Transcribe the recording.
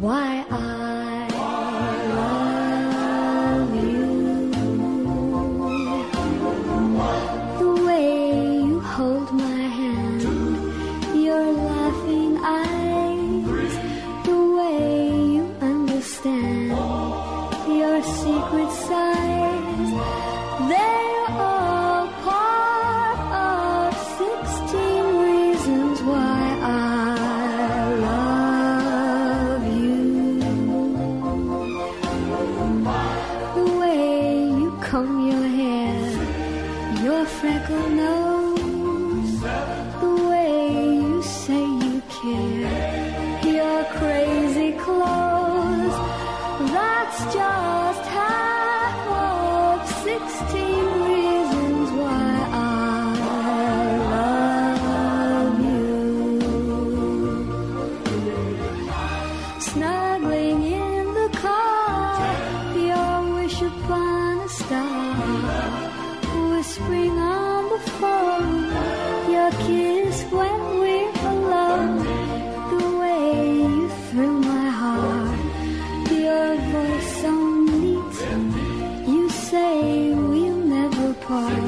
why I love you. The way you hold my hand, your laughing eyes, the way you understand your secret side. comb your hair, your freckled nose, the way you say you care, your crazy clothes. That's just half of sixteen reasons why I love you. Snuggling in the car, your wish upon. A kiss when we're alone. The way you thrill my heart, your voice so neat. You say we'll never part.